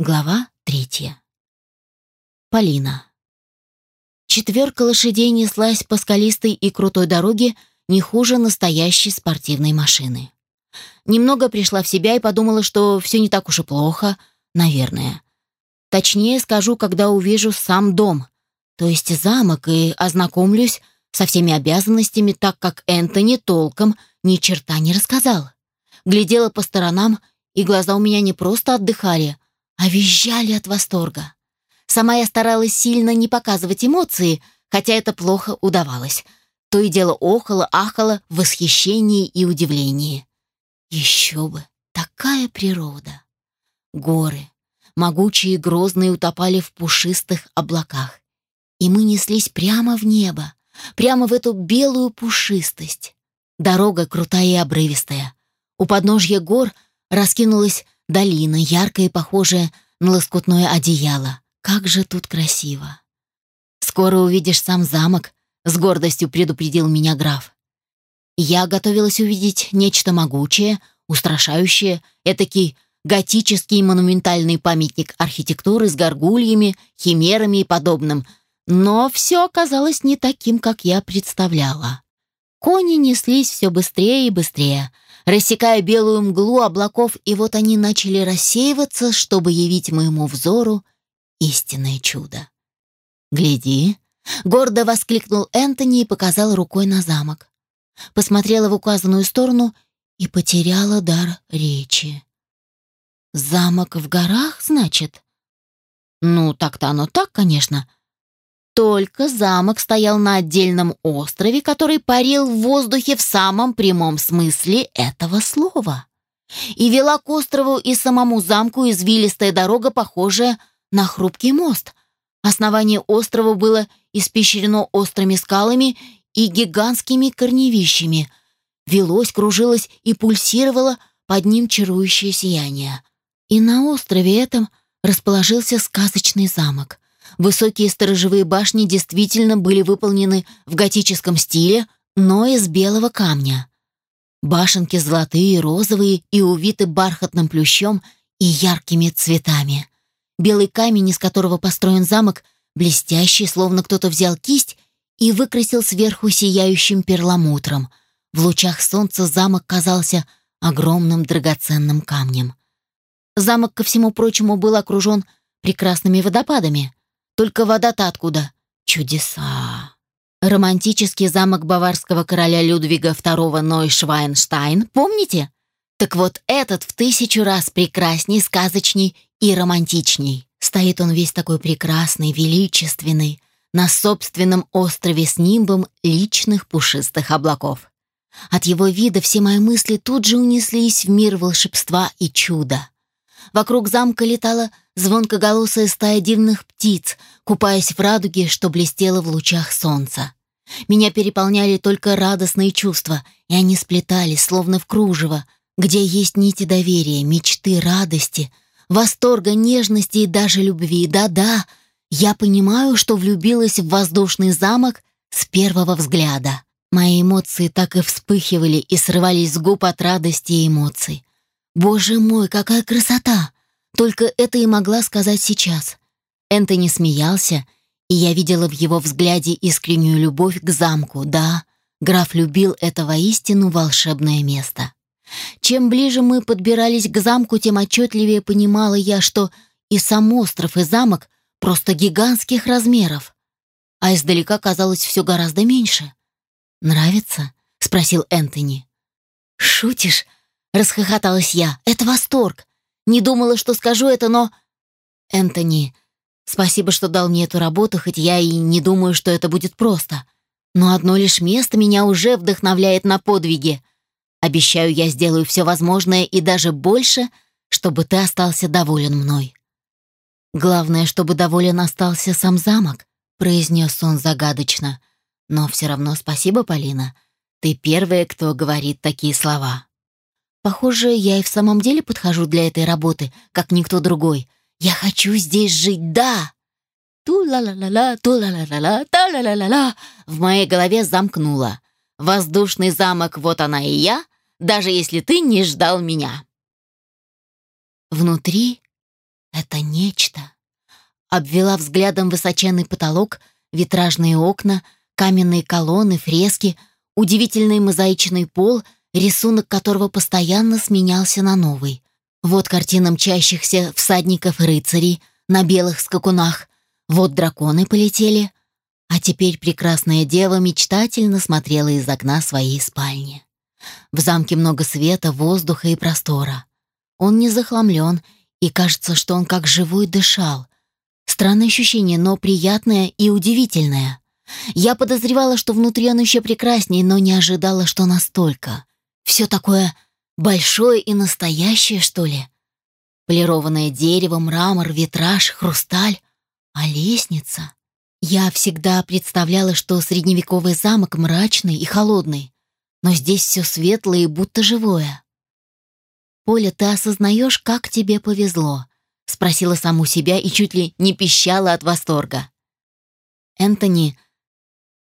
Глава третья. Полина. Четверка лошадей неслась по скалистой и крутой дороге не хуже настоящей спортивной машины. Немного пришла в себя и подумала, что все не так уж и плохо, наверное. Точнее скажу, когда увижу сам дом, то есть замок, и ознакомлюсь со всеми обязанностями, так как Энтони толком ни черта не рассказал. Глядела по сторонам, и глаза у меня не просто отдыхали, а визжали от восторга. Сама я старалась сильно не показывать эмоции, хотя это плохо удавалось. То и дело охала, ахала в восхищении и удивлении. Еще бы, такая природа. Горы, могучие и грозные, утопали в пушистых облаках. И мы неслись прямо в небо, прямо в эту белую пушистость. Дорога крутая и обрывистая. У подножья гор раскинулась Долина, яркая и похожая на лоскутное одеяло. Как же тут красиво. «Скоро увидишь сам замок», — с гордостью предупредил меня граф. Я готовилась увидеть нечто могучее, устрашающее, этакий готический монументальный памятник архитектуры с горгульями, химерами и подобным, но все оказалось не таким, как я представляла. Кони неслись все быстрее и быстрее — рассекая белую мглу облаков, и вот они начали рассеиваться, чтобы явить моему взору истинное чудо. «Гляди!» — гордо воскликнул Энтони и показал рукой на замок. Посмотрела в указанную сторону и потеряла дар речи. «Замок в горах, значит?» «Ну, так-то оно так, конечно», только замок стоял на отдельном острове, который парил в воздухе в самом прямом смысле этого слова. И вела к острову и самому замку извилистая дорога, похожая на хрупкий мост. Основание острова было испещрено острыми скалами и гигантскими корневищами. Велось, кружилось и пульсировало под ним чарующее сияние. И на острове этом расположился сказочный замок — Высокие сторожевые башни действительно были выполнены в готическом стиле, но из белого камня. Башенки золотые, розовые и увиты бархатным плющом и яркими цветами. Белый камень, из которого построен замок, блестящий, словно кто-то взял кисть и выкрасил сверху сияющим перламутром. В лучах солнца замок казался огромным драгоценным камнем. Замок, ко всему прочему, был окружен прекрасными водопадами. Только вода-то откуда? Чудеса. Романтический замок баварского короля Людвига II Нойшвайнштайн, помните? Так вот этот в тысячу раз прекрасней, сказочней и романтичней. Стоит он весь такой прекрасный, величественный, на собственном острове с нимбом личных пушистых облаков. От его вида все мои мысли тут же унеслись в мир волшебства и чуда. Вокруг замка летала звонкоголосая стая дивных птиц, купаясь в радуге, что блестело в лучах солнца. Меня переполняли только радостные чувства, и они сплетались, словно в кружево, где есть нити доверия, мечты, радости, восторга, нежности и даже любви. Да-да, я понимаю, что влюбилась в воздушный замок с первого взгляда. Мои эмоции так и вспыхивали и срывались с губ от радости и эмоций. Боже мой, какая красота! Только это и могла сказать сейчас. Энтони смеялся, и я видела в его взгляде искреннюю любовь к замку. Да, граф любил это воистину волшебное место. Чем ближе мы подбирались к замку, тем отчетливее понимала я, что и сам остров, и замок просто гигантских размеров. А издалека казалось все гораздо меньше. «Нравится?» — спросил Энтони. «Шутишь?» — расхохоталась я. «Это восторг! Не думала, что скажу это, но... Энтони, спасибо, что дал мне эту работу, хоть я и не думаю, что это будет просто. Но одно лишь место меня уже вдохновляет на подвиги. Обещаю, я сделаю все возможное и даже больше, чтобы ты остался доволен мной. Главное, чтобы доволен остался сам замок, произнес он загадочно. Но все равно спасибо, Полина. Ты первая, кто говорит такие слова. Похоже, я и в самом деле подхожу для этой работы, как никто другой. Я хочу здесь жить, да! Ту-ла-ла-ла-ла, ту-ла-ла-ла-ла, та-ла-ла-ла-ла. В моей голове замкнуло. Воздушный замок, вот она и я, даже если ты не ждал меня. Внутри Это нечто. Обвела взглядом высоченный потолок, витражные окна, каменные колонны, фрески, удивительный мозаичный пол, рисунок которого постоянно сменялся на новый. Вот картина мчащихся всадников и рыцарей на белых скакунах, вот драконы полетели, а теперь прекрасная дева мечтательно смотрела из окна своей спальни. В замке много света, воздуха и простора. Он не захламлен, и кажется, что он как живой дышал. Странное ощущение, но приятное и удивительное. Я подозревала, что внутри он еще прекраснее, но не ожидала, что настолько. Все такое большое и настоящее, что ли. Полированное дерево, мрамор, витраж, хрусталь. А лестница? Я всегда представляла, что средневековый замок мрачный и холодный, но здесь все светлое и будто живое. «Поля, ты осознаешь, как тебе повезло?» — спросила саму себя и чуть ли не пищала от восторга. «Энтони,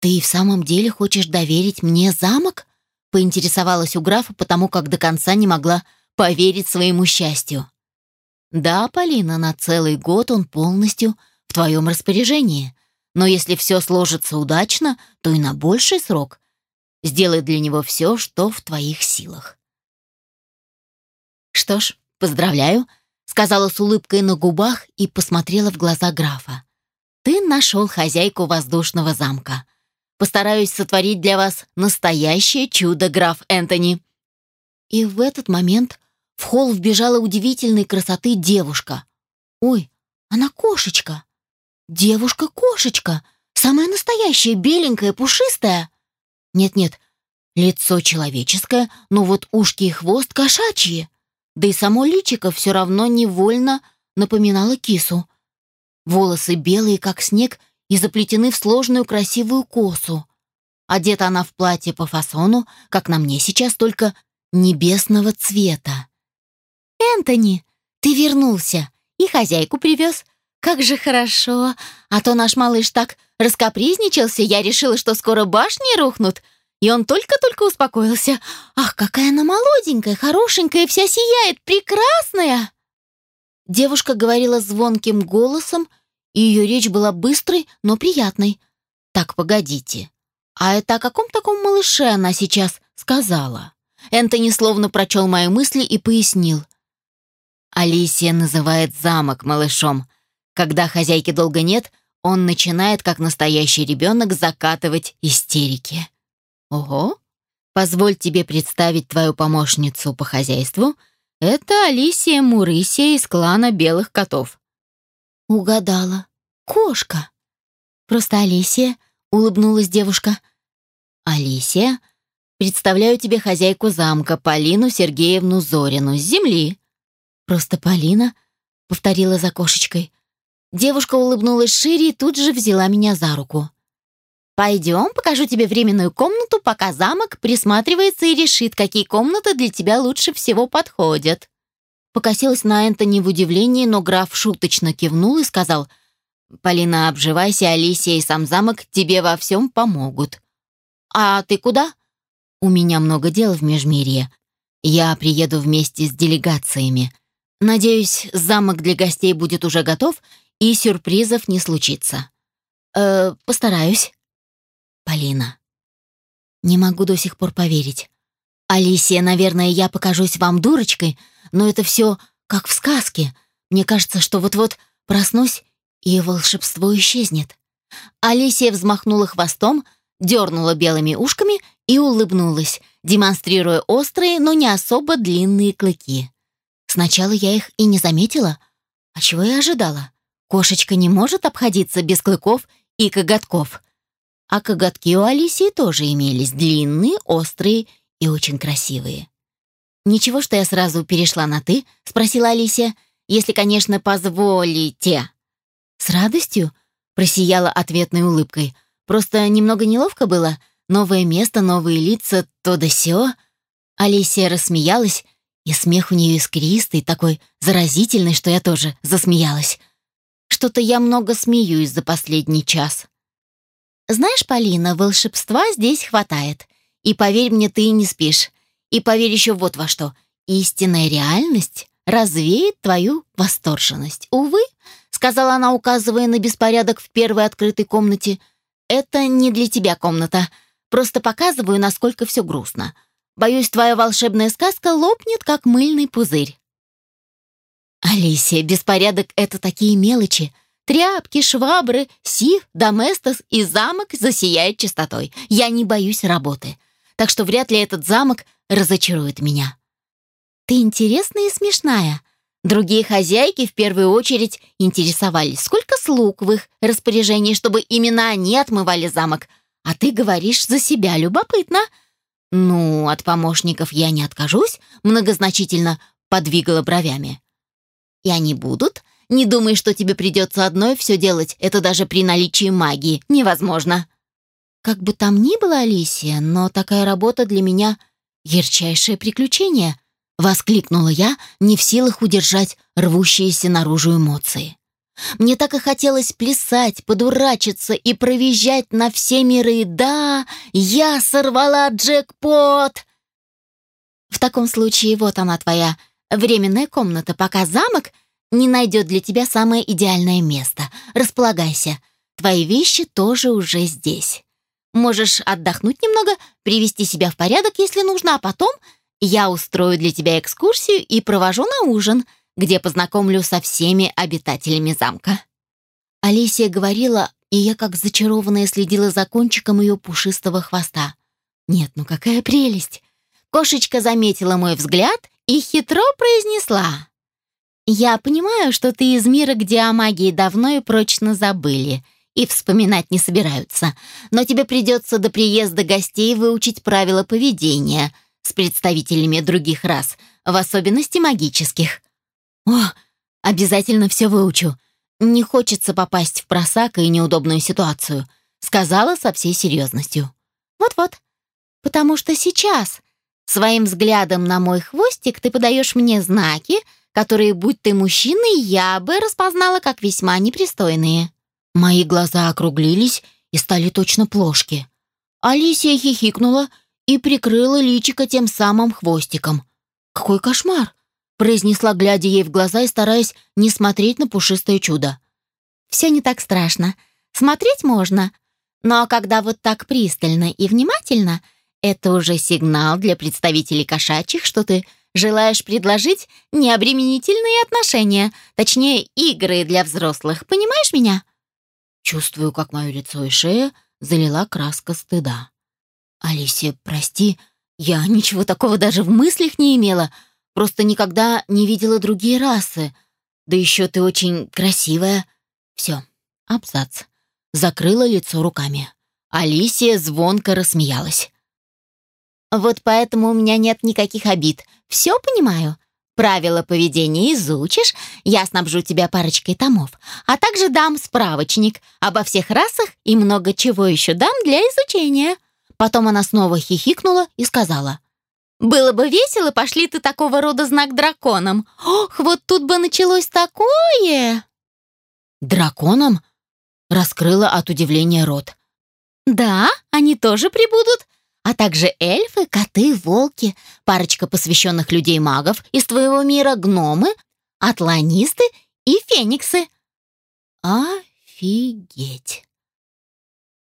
ты в самом деле хочешь доверить мне замок?» — поинтересовалась у графа, потому как до конца не могла поверить своему счастью. «Да, Полина, на целый год он полностью в твоем распоряжении, но если все сложится удачно, то и на больший срок. Сделай для него все, что в твоих силах. «Что ж, поздравляю», — сказала с улыбкой на губах и посмотрела в глаза графа. «Ты нашел хозяйку воздушного замка. Постараюсь сотворить для вас настоящее чудо, граф Энтони». И в этот момент в холл вбежала удивительной красоты девушка. «Ой, она кошечка!» Девушка-кошечка, самая настоящая, беленькая, пушистая. Нет-нет, лицо человеческое, но вот ушки и хвост кошачьи. Да и само личико все равно невольно напоминало кису. Волосы белые, как снег, и заплетены в сложную красивую косу. Одета она в платье по фасону, как на мне сейчас, только небесного цвета. «Энтони, ты вернулся и хозяйку привез. Как же хорошо! А то наш малыш так раскопризничался, я решила, что скоро башни рухнут. И он только-только успокоился. Ах, какая она молоденькая, хорошенькая, вся сияет, прекрасная!» Девушка говорила звонким голосом, и ее речь была быстрой, но приятной. «Так, погодите. А это о каком таком малыше она сейчас сказала?» Энтони словно прочел мои мысли и пояснил. «Алисия называет замок малышом. Когда хозяйки долго нет, он начинает, как настоящий ребенок, закатывать истерики. Ого! Позволь тебе представить твою помощницу по хозяйству. Это Алисия Мурысия из клана Белых Котов. Угадала. Кошка. Просто Алисия, улыбнулась девушка. Алисия, представляю тебе хозяйку замка Полину Сергеевну Зорину с земли. Просто Полина, повторила за кошечкой. Девушка улыбнулась шире и тут же взяла меня за руку. «Пойдем, покажу тебе временную комнату, пока замок присматривается и решит, какие комнаты для тебя лучше всего подходят». Покосилась на Энтони в удивлении, но граф шуточно кивнул и сказал, «Полина, обживайся, Алисия и сам замок тебе во всем помогут». «А ты куда?» «У меня много дел в Межмирье. Я приеду вместе с делегациями. Надеюсь, замок для гостей будет уже готов, и сюрпризов не случится. Э, постараюсь. Полина. Не могу до сих пор поверить. Алисия, наверное, я покажусь вам дурочкой, но это все как в сказке. Мне кажется, что вот-вот проснусь, и волшебство исчезнет. Алисия взмахнула хвостом, дернула белыми ушками и улыбнулась, демонстрируя острые, но не особо длинные клыки. Сначала я их и не заметила, а чего я ожидала? Кошечка не может обходиться без клыков и коготков. А коготки у Алисии тоже имелись, длинные, острые и очень красивые. «Ничего, что я сразу перешла на «ты», — спросила Алисия, «если, конечно, позволите». «С радостью», — просияла ответной улыбкой. «Просто немного неловко было. Новое место, новые лица, то да сё». Алисия рассмеялась, и смех у нее искристый, такой заразительный, что я тоже засмеялась. Что-то я много смеюсь за последний час. Знаешь, Полина, волшебства здесь хватает. И поверь мне, ты не спишь. И поверь еще вот во что. Истинная реальность развеет твою восторженность. Увы, сказала она, указывая на беспорядок в первой открытой комнате, это не для тебя комната. Просто показываю, насколько все грустно. Боюсь, твоя волшебная сказка лопнет, как мыльный пузырь. Алисия, беспорядок — это такие мелочи. Тряпки, швабры, сив, доместос и замок засияет чистотой. Я не боюсь работы. Так что вряд ли этот замок разочарует меня. Ты интересная и смешная. Другие хозяйки в первую очередь интересовались, сколько слуг в их распоряжении, чтобы именно они отмывали замок. А ты говоришь за себя любопытно. Ну, от помощников я не откажусь, многозначительно подвигала бровями. И они будут. Не думай, что тебе придется одной все делать. Это даже при наличии магии невозможно. Как бы там ни было, Алисия, но такая работа для меня ярчайшее приключение, воскликнула я, не в силах удержать рвущиеся наружу эмоции. Мне так и хотелось плясать, подурачиться и провизжать на все миры. Да, я сорвала джекпот. В таком случае вот она твоя временная комната, пока замок не найдет для тебя самое идеальное место. Располагайся. Твои вещи тоже уже здесь. Можешь отдохнуть немного, привести себя в порядок, если нужно, а потом я устрою для тебя экскурсию и провожу на ужин, где познакомлю со всеми обитателями замка». Алисия говорила, и я как зачарованная следила за кончиком ее пушистого хвоста. «Нет, ну какая прелесть!» Кошечка заметила мой взгляд и хитро произнесла. «Я понимаю, что ты из мира, где о магии давно и прочно забыли, и вспоминать не собираются. Но тебе придется до приезда гостей выучить правила поведения с представителями других рас, в особенности магических. О, обязательно все выучу. Не хочется попасть в просак и неудобную ситуацию, сказала со всей серьезностью. Вот-вот. Потому что сейчас своим взглядом на мой хвостик ты подаешь мне знаки, которые, будь ты мужчиной, я бы распознала как весьма непристойные. Мои глаза округлились и стали точно плошки. Алисия хихикнула и прикрыла личико тем самым хвостиком. «Какой кошмар!» — произнесла, глядя ей в глаза и стараясь не смотреть на пушистое чудо. «Все не так страшно. Смотреть можно. Но когда вот так пристально и внимательно, это уже сигнал для представителей кошачьих, что ты желаешь предложить необременительные отношения, точнее, игры для взрослых. Понимаешь меня?» Чувствую, как мое лицо и шея залила краска стыда. «Алисия, прости, я ничего такого даже в мыслях не имела, просто никогда не видела другие расы. Да еще ты очень красивая». Все, абзац. Закрыла лицо руками. Алисия звонко рассмеялась. «Вот поэтому у меня нет никаких обид. Все понимаю. Правила поведения изучишь, я снабжу тебя парочкой томов, а также дам справочник обо всех расах и много чего еще дам для изучения». Потом она снова хихикнула и сказала. «Было бы весело, пошли ты такого рода знак драконам. Ох, вот тут бы началось такое!» «Драконом?» — раскрыла от удивления рот. «Да, они тоже прибудут а также эльфы, коты, волки, парочка посвященных людей-магов из твоего мира, гномы, атланисты и фениксы. Офигеть!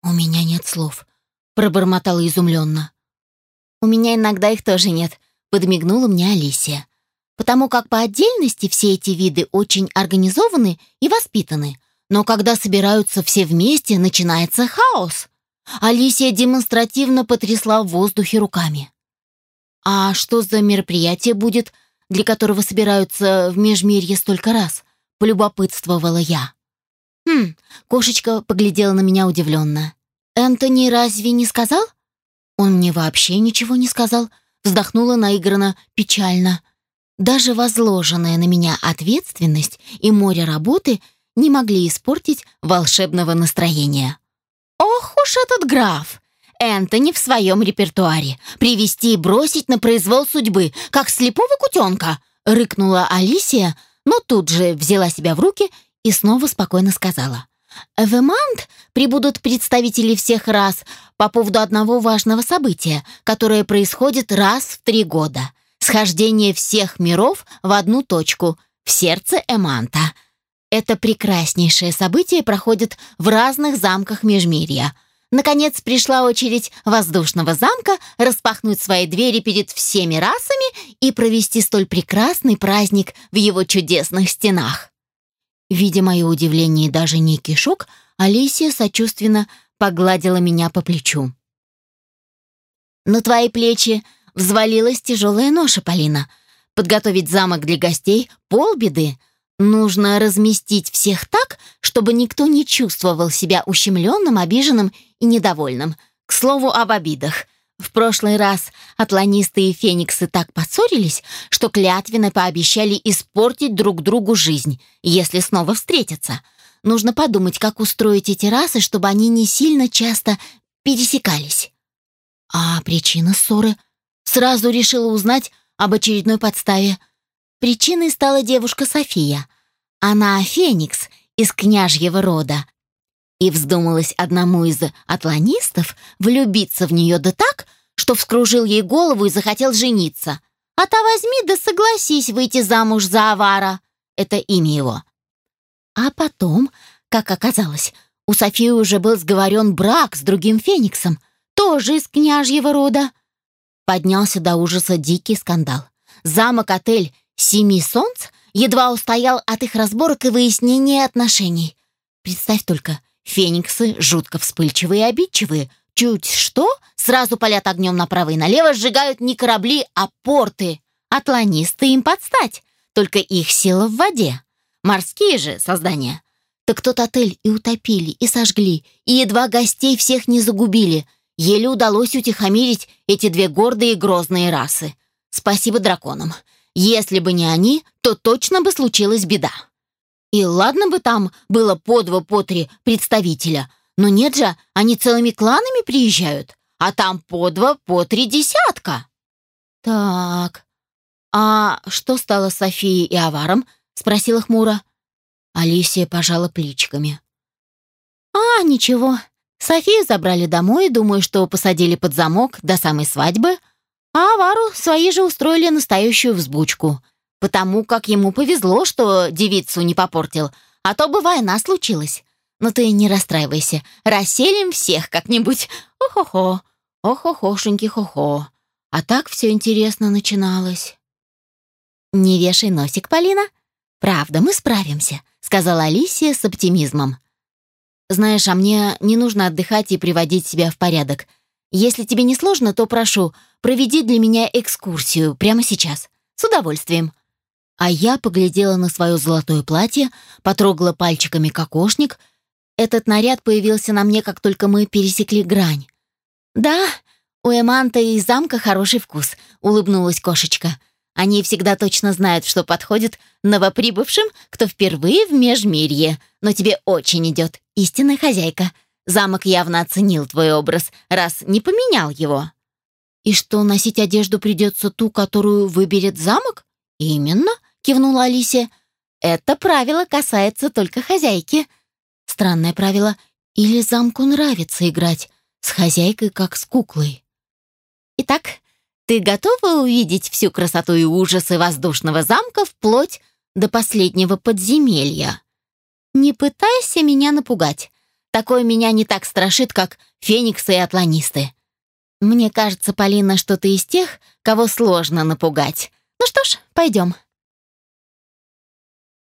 У меня нет слов, пробормотала изумленно. У меня иногда их тоже нет, подмигнула мне Алисия. Потому как по отдельности все эти виды очень организованы и воспитаны, но когда собираются все вместе, начинается хаос. Алисия демонстративно потрясла в воздухе руками. «А что за мероприятие будет, для которого собираются в Межмирье столько раз?» — полюбопытствовала я. «Хм», — кошечка поглядела на меня удивленно. «Энтони разве не сказал?» «Он мне вообще ничего не сказал», — вздохнула наигранно печально. Даже возложенная на меня ответственность и море работы не могли испортить волшебного настроения. Ох уж этот граф! Энтони в своем репертуаре. Привести и бросить на произвол судьбы, как слепого кутенка, рыкнула Алисия, но тут же взяла себя в руки и снова спокойно сказала. В Эмант прибудут представители всех рас по поводу одного важного события, которое происходит раз в три года. Схождение всех миров в одну точку, в сердце Эманта. Это прекраснейшее событие проходит в разных замках Межмирья. Наконец пришла очередь воздушного замка распахнуть свои двери перед всеми расами и провести столь прекрасный праздник в его чудесных стенах. Видя мое удивление и даже некий шок, Алисия сочувственно погладила меня по плечу. «На твои плечи взвалилась тяжелая ноша, Полина. Подготовить замок для гостей — полбеды. Нужно разместить всех так, чтобы никто не чувствовал себя ущемленным, обиженным и недовольным. К слову об обидах. В прошлый раз атланисты и фениксы так поссорились, что клятвенно пообещали испортить друг другу жизнь, если снова встретятся — Нужно подумать, как устроить эти расы, чтобы они не сильно часто пересекались. А причина ссоры? Сразу решила узнать об очередной подставе. Причиной стала девушка София. Она феникс из княжьего рода. И вздумалась одному из атланистов влюбиться в нее да так, что вскружил ей голову и захотел жениться. А та возьми да согласись выйти замуж за Авара. Это имя его. А потом, как оказалось, у Софии уже был сговорен брак с другим фениксом, тоже из княжьего рода. Поднялся до ужаса дикий скандал. Замок-отель «Семи солнц» едва устоял от их разборок и выяснения отношений. Представь только, фениксы жутко вспыльчивые и обидчивые. Чуть что, сразу палят огнем направо и налево, сжигают не корабли, а порты. Атланисты им подстать, только их сила в воде. Морские же создания. Так тот отель и утопили, и сожгли, и едва гостей всех не загубили. Еле удалось утихомирить эти две гордые и грозные расы. Спасибо драконам. Если бы не они, то точно бы случилась беда. И ладно бы там было по два, по три представителя, но нет же, они целыми кланами приезжают, а там по два, по три десятка. Так, а что стало с Софией и Аваром? спросила хмуро. Алисия пожала плечиками. А, ничего. Софию забрали домой, думаю, что посадили под замок до самой свадьбы, а Авару свои же устроили настоящую взбучку, потому как ему повезло, что девицу не попортил, а то бы война случилась. Но ты не расстраивайся, расселим всех как-нибудь. Ох-хо-хо, ох-хо-хошеньки-хо-хо. А так все интересно начиналось. «Не вешай носик, Полина», «Правда, мы справимся», — сказала Алисия с оптимизмом. «Знаешь, а мне не нужно отдыхать и приводить себя в порядок. Если тебе не сложно, то прошу, проведи для меня экскурсию прямо сейчас. С удовольствием». А я поглядела на свое золотое платье, потрогала пальчиками кокошник. Этот наряд появился на мне, как только мы пересекли грань. «Да, у Эманта и замка хороший вкус», — улыбнулась кошечка. Они всегда точно знают, что подходит новоприбывшим, кто впервые в Межмирье. Но тебе очень идет, истинная хозяйка. Замок явно оценил твой образ, раз не поменял его. И что, носить одежду придется ту, которую выберет замок? Именно, кивнула Алисия. Это правило касается только хозяйки. Странное правило. Или замку нравится играть с хозяйкой, как с куклой. Итак, ты готова увидеть всю красоту и ужасы воздушного замка вплоть до последнего подземелья? Не пытайся меня напугать. Такое меня не так страшит, как фениксы и атланисты. Мне кажется, Полина, что ты из тех, кого сложно напугать. Ну что ж, пойдем.